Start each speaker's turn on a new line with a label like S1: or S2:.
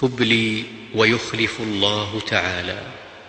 S1: تبلي ويخلف الله تعالى.